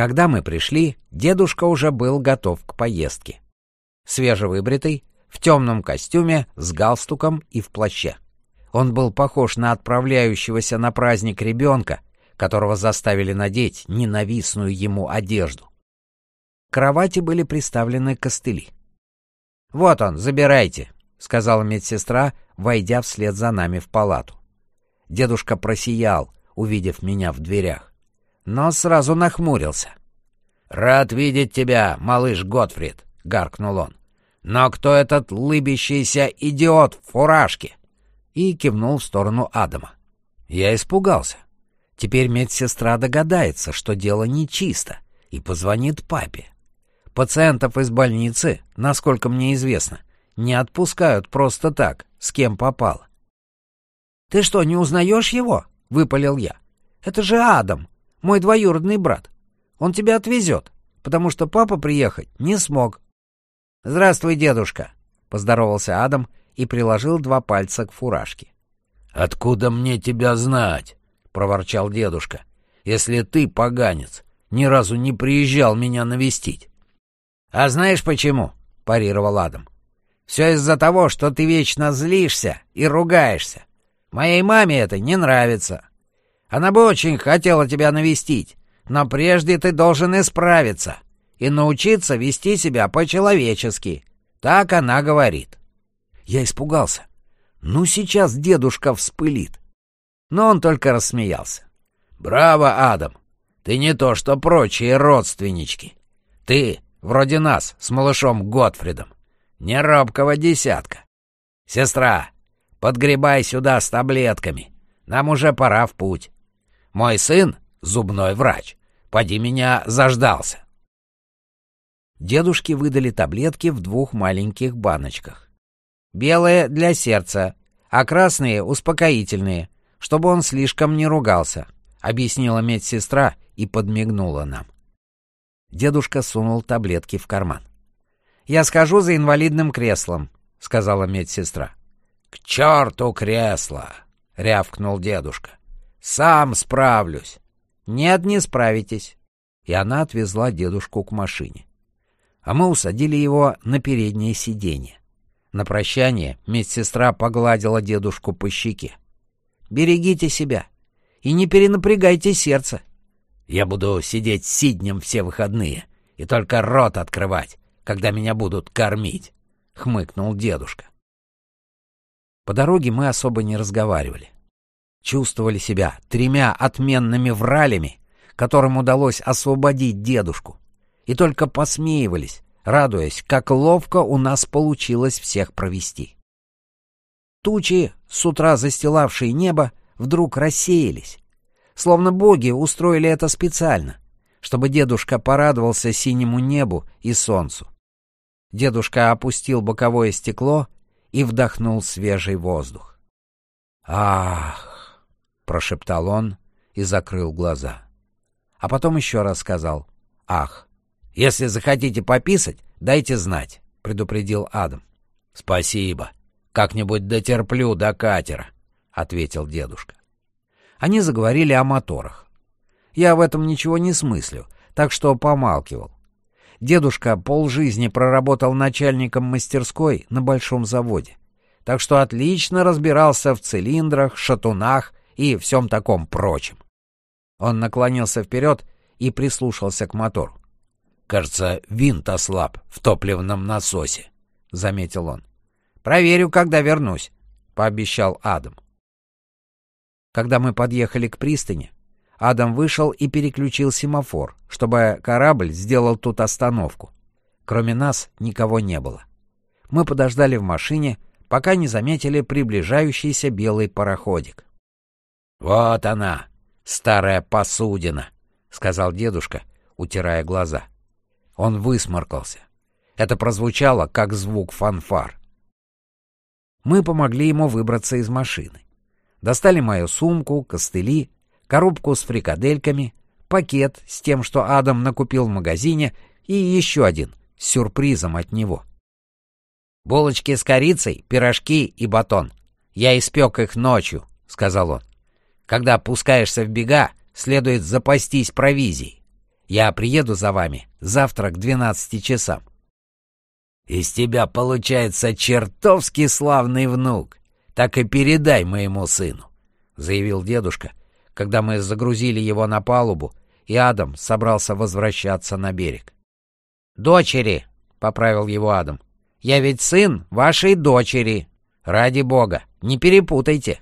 Когда мы пришли, дедушка уже был готов к поездке. Свежевыбритый, в темном костюме, с галстуком и в плаще. Он был похож на отправляющегося на праздник ребенка, которого заставили надеть ненавистную ему одежду. К кровати были приставлены костыли. «Вот он, забирайте», — сказала медсестра, войдя вслед за нами в палату. Дедушка просиял, увидев меня в дверях, но сразу нахмурился. «Рад видеть тебя, малыш Готфрид», — гаркнул он. «Но кто этот лыбящийся идиот в фуражке?» И кивнул в сторону Адама. Я испугался. Теперь медсестра догадается, что дело нечисто, и позвонит папе. Пациентов из больницы, насколько мне известно, не отпускают просто так, с кем попало. «Ты что, не узнаешь его?» — выпалил я. «Это же Адам, мой двоюродный брат. Он тебя отвезет, потому что папа приехать не смог». «Здравствуй, дедушка», — поздоровался Адам и приложил два пальца к фуражке. «Откуда мне тебя знать?» — проворчал дедушка. «Если ты, поганец, ни разу не приезжал меня навестить». «А знаешь почему?» — парировал Адам. «Все из-за того, что ты вечно злишься и ругаешься. Моей маме это не нравится. Она бы очень хотела тебя навестить, но прежде ты должен исправиться и научиться вести себя по-человечески. Так она говорит». Я испугался. Ну, сейчас дедушка вспылит. Но он только рассмеялся. «Браво, Адам! Ты не то, что прочие родственнички. Ты вроде нас с малышом Готфридом. Не робкого десятка. Сестра, подгребай сюда с таблетками. Нам уже пора в путь. Мой сын — зубной врач. Поди меня заждался». Дедушке выдали таблетки в двух маленьких баночках. Белые для сердца, а красные успокоительные, чтобы он слишком не ругался, объяснила медсестра и подмигнула нам. Дедушка сунул таблетки в карман. «Я схожу за инвалидным креслом», — сказала медсестра. «К черту кресло!» — рявкнул дедушка. «Сам справлюсь». «Нет, не справитесь». И она отвезла дедушку к машине. А мы усадили его на переднее сиденье. На прощание медсестра погладила дедушку по щеке. «Берегите себя и не перенапрягайте сердце». «Я буду сидеть сиднем все выходные и только рот открывать, когда меня будут кормить», — хмыкнул дедушка. По дороге мы особо не разговаривали. Чувствовали себя тремя отменными вралями, которым удалось освободить дедушку, и только посмеивались, радуясь, как ловко у нас получилось всех провести. Тучи, с утра застилавшие небо, вдруг рассеялись, словно боги устроили это специально, чтобы дедушка порадовался синему небу и солнцу. Дедушка опустил боковое стекло и вдохнул свежий воздух. «Ах!» — прошептал он и закрыл глаза. А потом еще раз сказал «Ах!» «Если захотите пописать, дайте знать», — предупредил Адам. «Спасибо. Как-нибудь дотерплю до катера», — ответил дедушка. Они заговорили о моторах. Я в этом ничего не смыслю, так что помалкивал. Дедушка полжизни проработал начальником мастерской на большом заводе, так что отлично разбирался в цилиндрах, шатунах и всем таком прочем. Он наклонился вперед и прислушался к мотору. Кажется, винт ослаб в топливном насосе, — заметил он. — Проверю, когда вернусь, — пообещал Адам. Когда мы подъехали к пристани, Адам вышел и переключил семафор, чтобы корабль сделал тут остановку. Кроме нас никого не было. Мы подождали в машине, пока не заметили приближающийся белый пароходик. «Вот она, старая посудина», — сказал дедушка, утирая глаза. Он высморкался. Это прозвучало, как звук фанфар. Мы помогли ему выбраться из машины. Достали мою сумку, костыли, коробку с фрикадельками, пакет с тем, что Адам накупил в магазине, и еще один с сюрпризом от него. «Булочки с корицей, пирожки и батон. Я испек их ночью», — сказал он. «Когда пускаешься в бега, следует запастись провизией. Я приеду за вами завтра к двенадцати часам. Из тебя получается чертовски славный внук. Так и передай моему сыну, — заявил дедушка, когда мы загрузили его на палубу, и Адам собрался возвращаться на берег. «Дочери!» — поправил его Адам. «Я ведь сын вашей дочери. Ради бога, не перепутайте!»